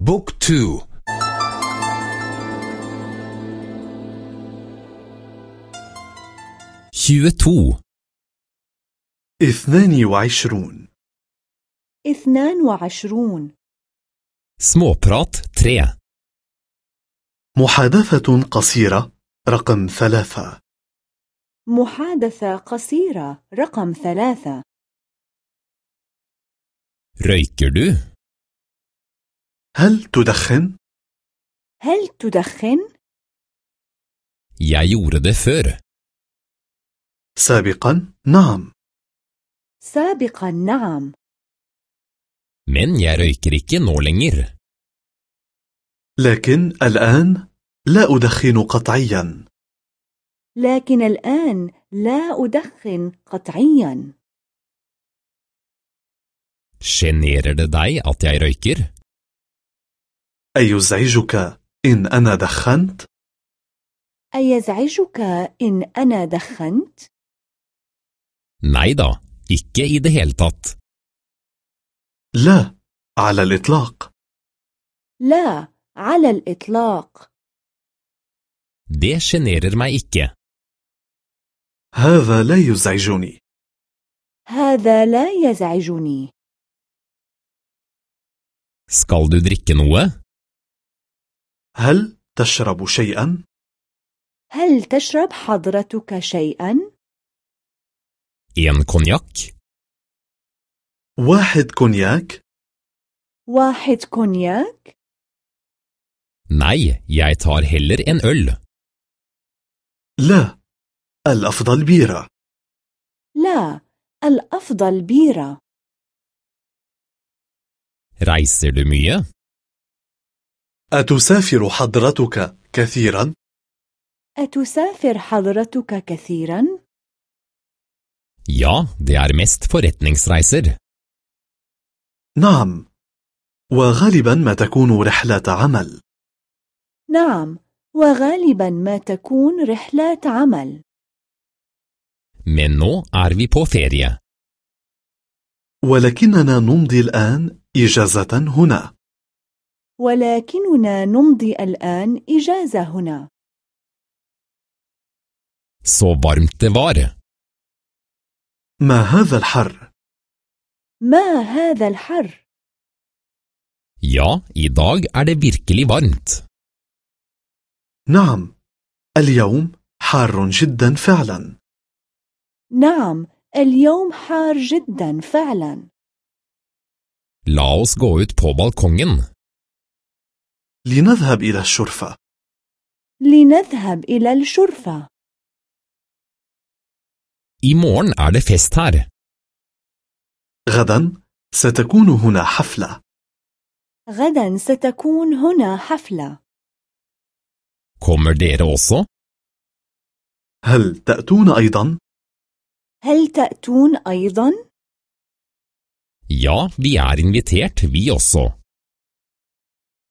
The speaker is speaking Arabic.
Book two. To اثنان وعشرون. اثنان وعشرون. Småprat 3 محادثة قصيرة رقم ثلاثة. محادثة قصيرة رقم ثلاثة. Røyker du? هل تدخن؟ هل تدخن؟ Jeg gjorde det før. سابقا نعم سابقا نعم Men jeg røyker ikke nå lenger. لكن الآن لا أدخن قطعيا لكن الآن لا أدخن قطعيا Sjenerer det deg at jeg røyker? أيزعجك إن أنا دخنت؟ أيزعجك إن أنا دخنت؟ Nei da, ikke i det hele tatt. لا على الإطلاق لا على الإطلاق Det sjenerer meg ikke. هذا لا يزعجني هذا لا يزعجني Skal du drikke noe? هل تشرب شيئا؟ هل تشرب حضرتك شيئا؟ En konjakk? واحد كونياك؟ واحد كونياك؟ Nei, jeg tar heller en øl. لا الأفضل بيرة لا الأفضل بيرة Reiser du mye? أتسافر حضرتك كثيرا؟ أتسافر حضرتك كثيرا؟ Ja, det er mest forretningsreiser. نعم وغالبا ما تكون رحلة عمل نعم وغالبا ما تكون رحلات عمل Men nå er vi på ferie. ولكننا نمضي الآن إجازة هنا ولكننا نمضي الآن إجازة هنا Så varmt det var. ما هذا الحر؟ ما هذا الحر؟ Ja, i dag er det virkelig varmt. نعم اليوم حار جدا فعلا نعم اليوم حار جدا فعلا La oss gå ut på balkongen. لنذهب إلى الشرفة لنذهب إلى الشرفة I morgen er det fest her. غدا ستكون هنا حفلة غدا ستكون هنا حفلة Kommer dere også? هل تأتون أيضا؟ هل تأتون أيضا؟ Ja, vi er invitert, vi også.